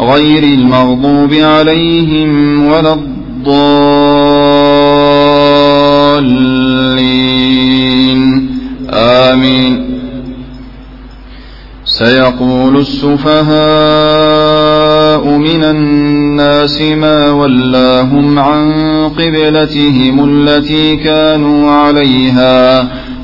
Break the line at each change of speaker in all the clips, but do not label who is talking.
غير المغضوب عليهم ولا الضالين. آمين. سيقول السفهاء من الناس ما ولاهم عن قبلتهم التي كانوا عليها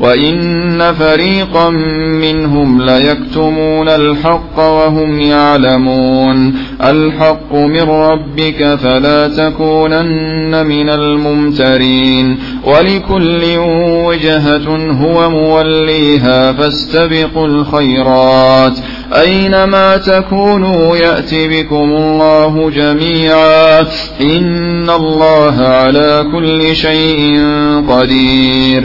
وإن فريقا منهم ليكتمون الحق وهم يعلمون الحق من ربك فلا تكونن من الممترين ولكل وجهة هو موليها فاستبقوا الخيرات أينما تكونوا يأتي بكم الله جميعا إن الله على كل شيء قدير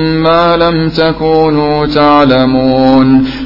ما لم تكونوا تعلمون.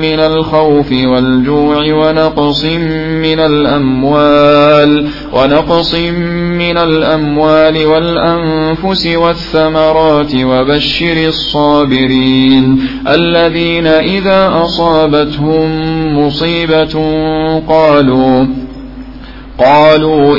من الخوف والجوع ونقص من الأموال ونقص من الأموال والأنفس والثمرات وبشر الصابرين. الذين إذا أصابتهم مصيبة قالوا قالوا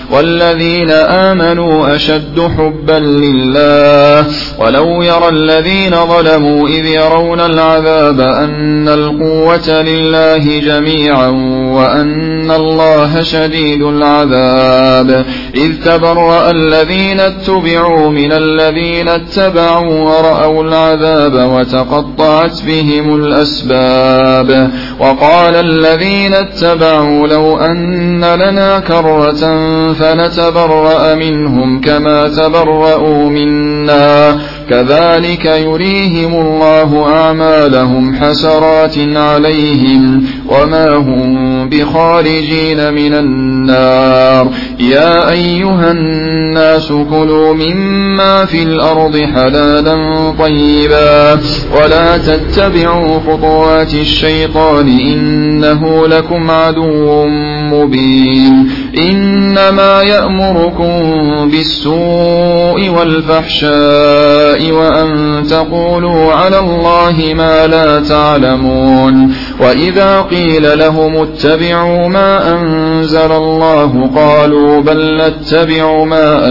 والذين آمنوا أشد حبا لله. ولو يرى الذين ظلموا إذ يرون العذاب أن القوة لله جميعا وأن الله شديد العذاب. إذ تبرأ الذين اتبعوا من الذين اتبعوا ورأوا العذاب وتقطعت بهم الأسباب. وقال الذين اتبعوا لو أن لنا كرة فنتبرأ منهم كما تبرأوا منا. كذلك يريهم الله أعمالهم حسرات عليهم وما هم بخارجين من النار. يا أيها الناس كلوا مما في الأرض حلالا طيبا ولا تتبعوا خطوات الشيطان إنه لكم عدو مبين إنما يأمركم بالسوء والفحشاء وأن تقولوا على الله ما لا تعلمون وإذا قيل لهم اتبعوا ما أنزل الله قالوا بل نتبع ما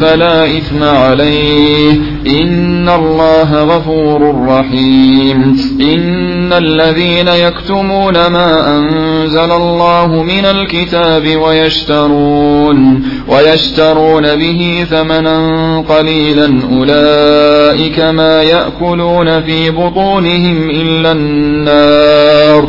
فلا إثم عليه. إن الله غفور رحيم. إن الذين يكتمون ما أنزل الله من الكتاب ويشترون ويشترون به ثمنا قليلا أولئك ما يأكلون في بطونهم إلا النار.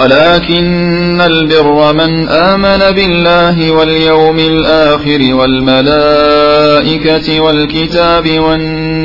ولكن البر من آمن بالله واليوم الآخر والملائكة والكتاب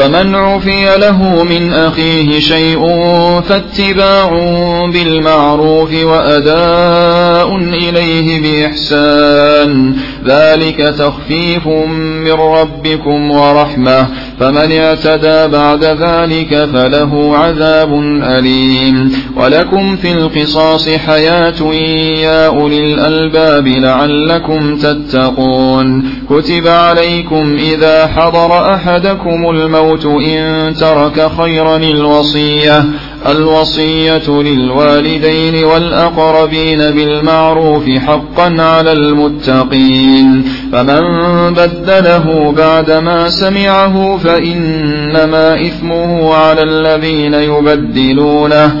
فمن عفي له من أخيه شيء فاتباع بالمعروف وأداء إليه بإحسان. ذلك تخفيف من ربكم ورحمة. فمن اعتدى بعد ذلك فله عذاب أليم. ولكم في القصاص حياة يا أولي الألباب لعلكم تتقون. كتب عليكم إذا حضر أحدكم الموت إن ترك خيرا الوصية. الوصية للوالدين والأقربين بالمعروف حقا على المتقين. فمن بدله بعدما سمعه فإنما إثمه على الذين يبدلونه.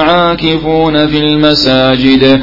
عاكفون في المساجد.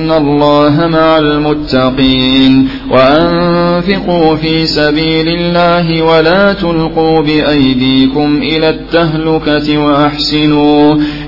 الله مع المتقين وأنفقوا في سبيل الله ولا تلقوا بأيديكم إلى التهلكة وأحسنوا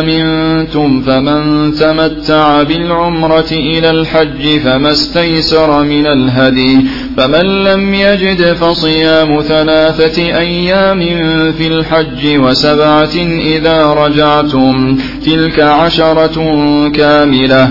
أمنتم فمن تمتع بالعمرة إلى الحج فما استيسر من الهدي فمن لم يجد فصيام ثلاثة أيام في الحج وسبعة إذا رجعتم تلك عشرة كاملة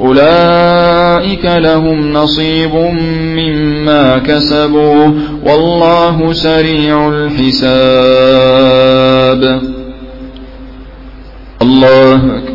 أولئك لهم نصيب مما كسبوا والله سريع الحساب. الله أكبر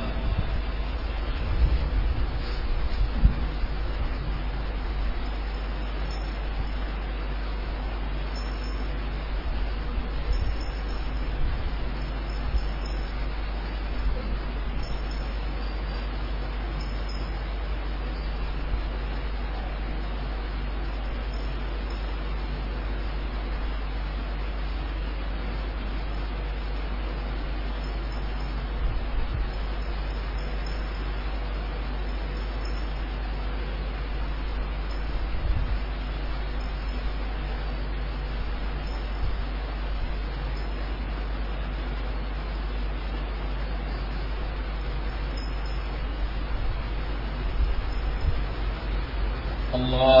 الله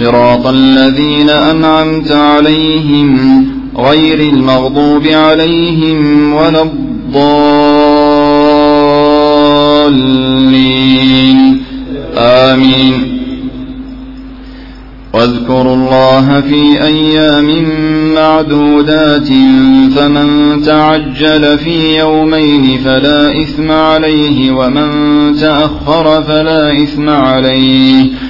صراط الذين أنعمت عليهم غير المغضوب عليهم ولا الضالين. آمين. واذكروا الله في أيام معدودات فمن تعجل في يومين فلا إثم عليه ومن تأخر فلا إثم عليه.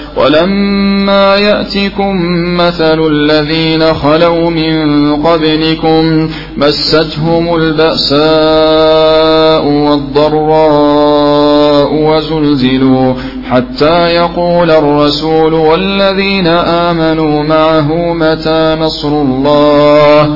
ولما يأتكم مثل الذين خلوا من قبلكم مستهم البأساء والضراء وزلزلوا حتى يقول الرسول والذين آمنوا معه متى نصر الله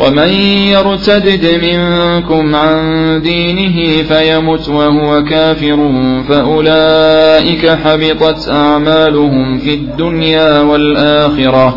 ومن يرتدد منكم عن دينه فيمت وهو كافر فأولئك حبطت أعمالهم في الدنيا والآخرة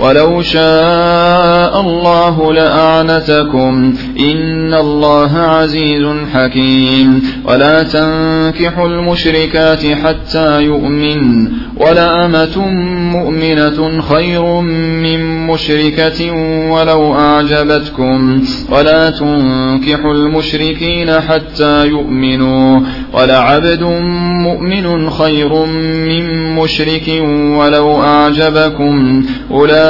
ولو شاء الله لأعنتكم. إن الله عزيز حكيم. ولا تنكحوا المشركات حتى يؤمن. ولأمة مؤمنة خير من مشركة ولو أعجبتكم. ولا تنكحوا المشركين حتى يؤمنوا. ولعبد مؤمن خير من مشرك ولو أعجبكم. أولئك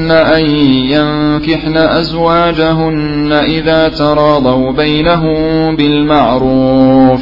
أن ينكحن أزواجهن إذا تراضوا بينهم بالمعروف.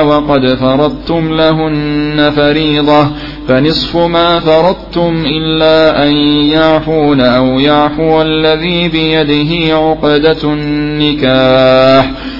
وقد فرضتم لهن فريضة فنصف ما فرضتم إلا أن يعفون أو يعفو الذي بيده عقدة النكاح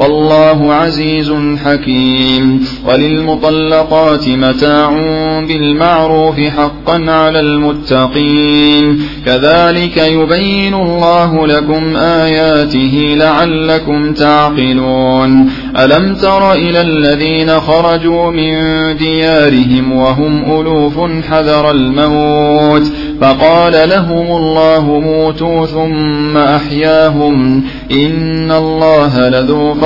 والله عزيز حكيم. وللمطلقات متاع بالمعروف حقا على المتقين. كذلك يبين الله لكم آياته لعلكم تعقلون. ألم تر إلى الذين خرجوا من ديارهم وهم ألوف حذر الموت؟ فقال لهم الله موتوا ثم أحياهم. إن الله لذو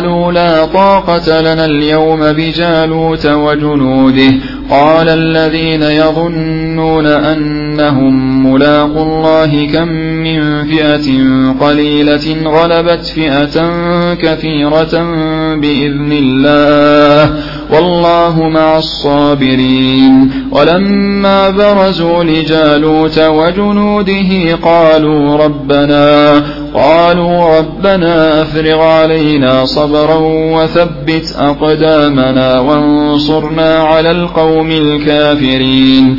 لا طاقة لنا اليوم بجالوت وجنوده. قال الذين يظنون أنهم ملاقوا الله كم من فئة قليلة غلبت فئة كثيرة بإذن الله. والله مع الصابرين. ولما برزوا لجالوت وجنوده قالوا ربنا قالوا ربنا افرغ علينا صبرا وثبت أقدامنا وانصرنا على القوم الكافرين.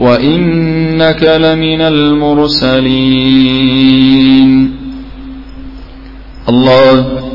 وإنك لمن المرسلين. الله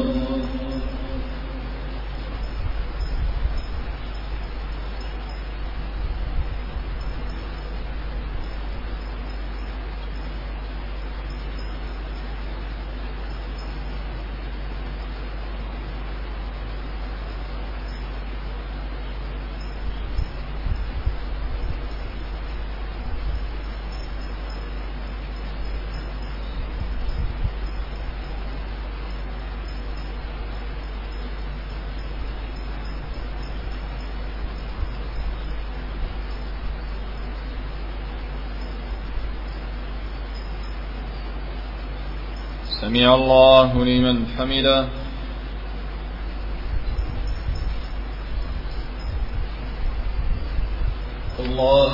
الله لمن حمده. الله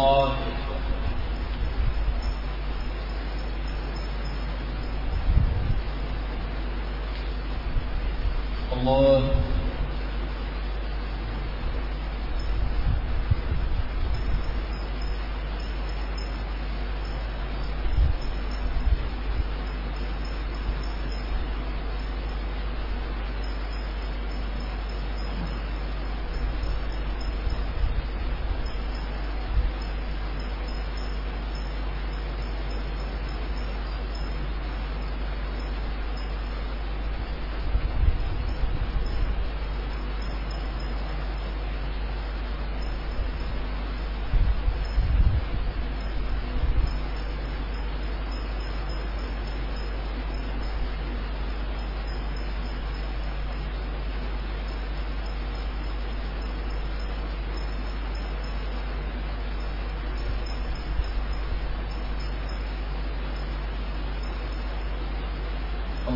الله الله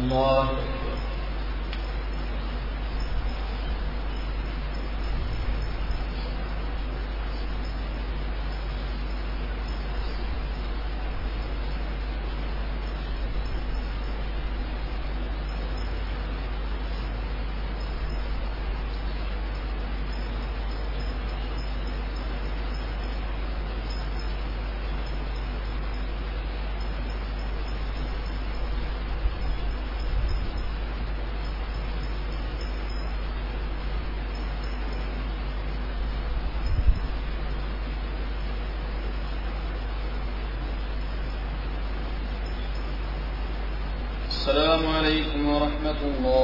الله السلام عليكم ورحمة الله